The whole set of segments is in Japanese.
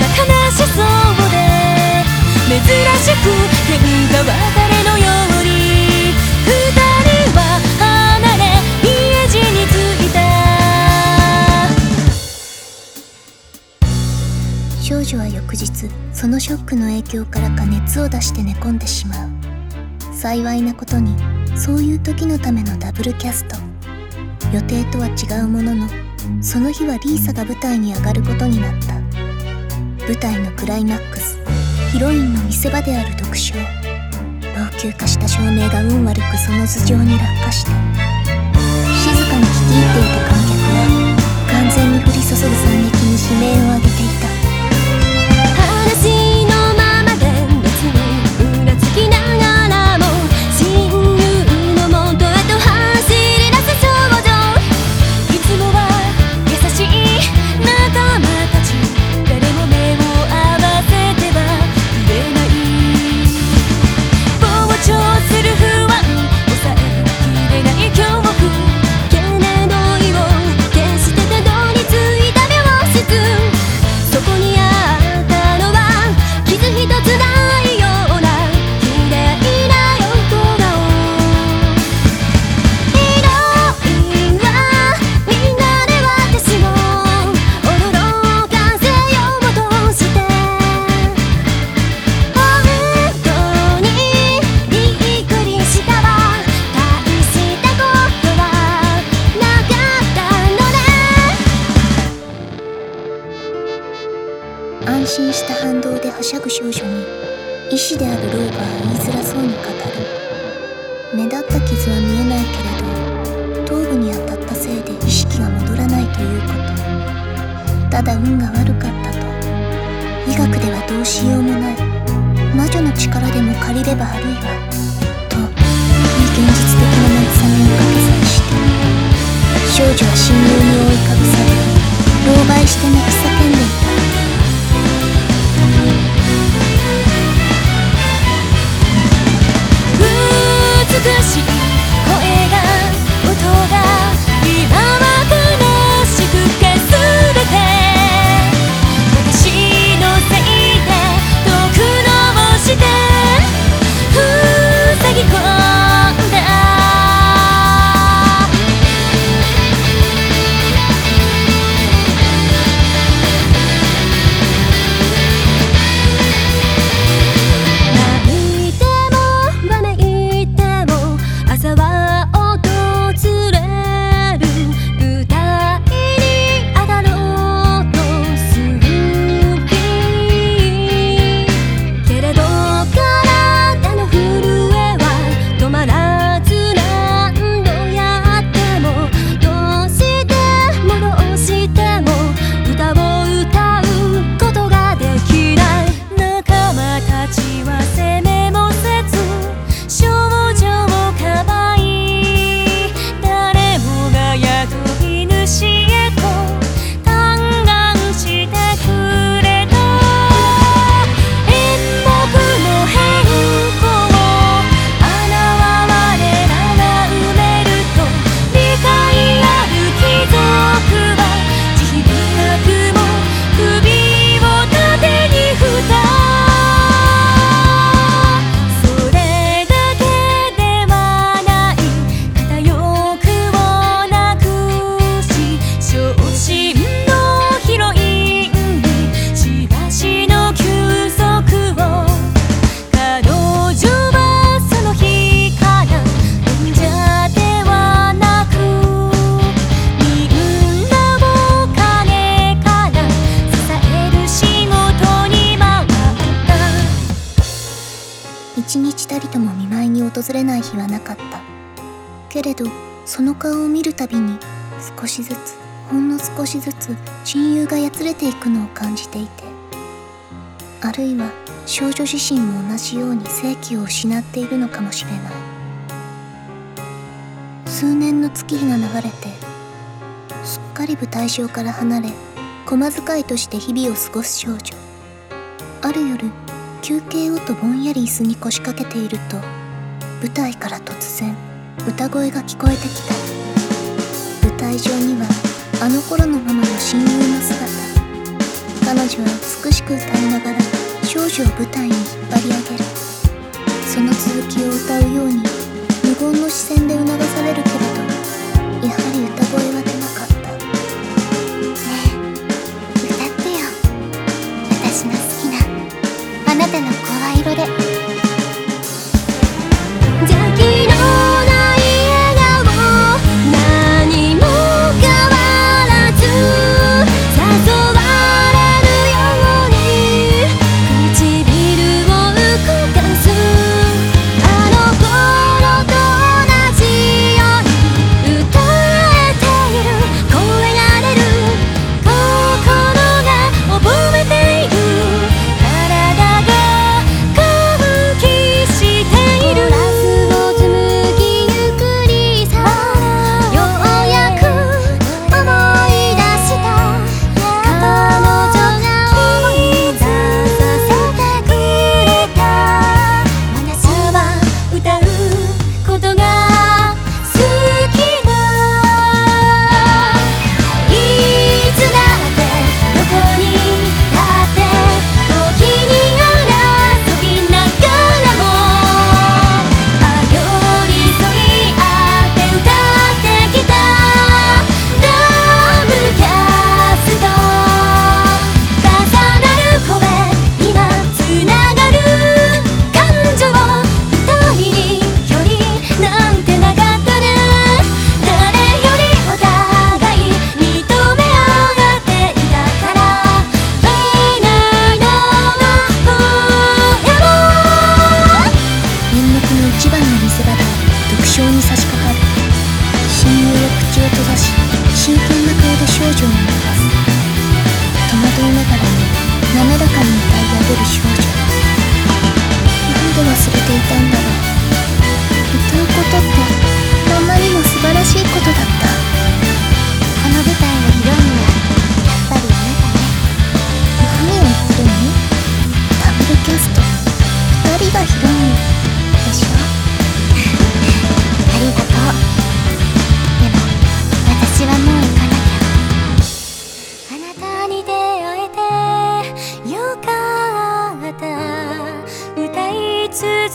が悲しそうで珍しく喧嘩別れのように二人は離れ家路に着いた少女は翌日そのショックの影響からか熱を出して寝込んでしまう。幸いなことにそういう時のためのダブルキャスト。予定とは違うもののその日はリーサが舞台に上がることになった。舞台のクライマックス。ヒロインの見せ場である特徴老朽化した照明が運悪くその頭上に落下して静かに聞き入っていた観客は完全に降り注ぐ3人。に医師であるローバーは言いづらそうに語る。目立った傷は見えないけれど頭部に当たったせいで意識が戻らないということ。ただ運が悪かったと。医学ではどうしようもない。魔女の力でも借りればあるいはと非現実的一日たりとも見舞いに訪れない日はなかった。けれどその顔を見るたびに少しずつほんの少しずつ親友がやつれていくのを感じていてあるいは少女自身も同じように生気を失っているのかもしれない。数年の月日が流れてすっかり舞台上から離れ駒遣いとして日々を過ごす少女。ある夜休憩をとぼんやり椅子に腰掛けていると舞台から突然歌声が聞こえてきた。舞台上にはあの頃のままの親友の姿。彼女は美しく歌いながら少女を舞台に引っ張り上げる。その続きを歌うように無言の視線で促されるけれどやはり歌声は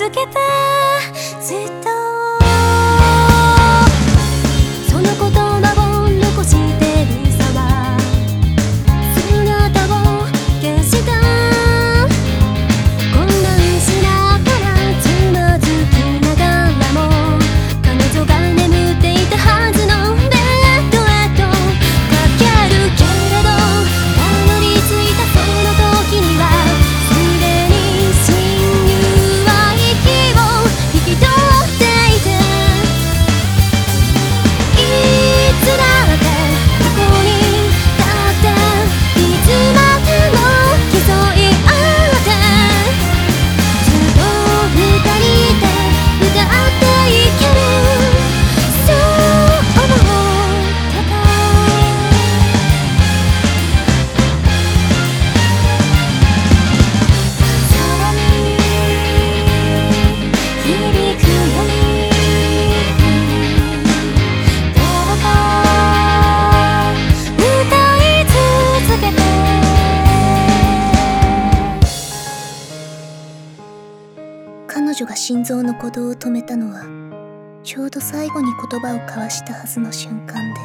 けた。心臓の鼓動を止めたのはちょうど最後に言葉を交わしたはずの瞬間で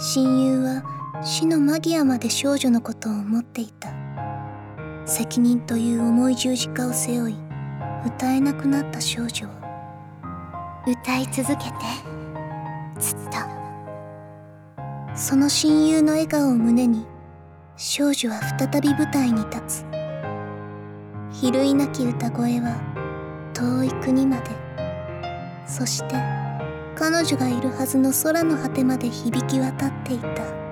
親友は死の間際まで少女のことを思っていた。責任という重い十字架を背負い歌えなくなった少女を歌い続けてずっとその親友の笑顔を胸に少女は再び舞台に立つ。比類なき歌声は遠い国まで。そして彼女がいるはずの空の果てまで響き渡っていた。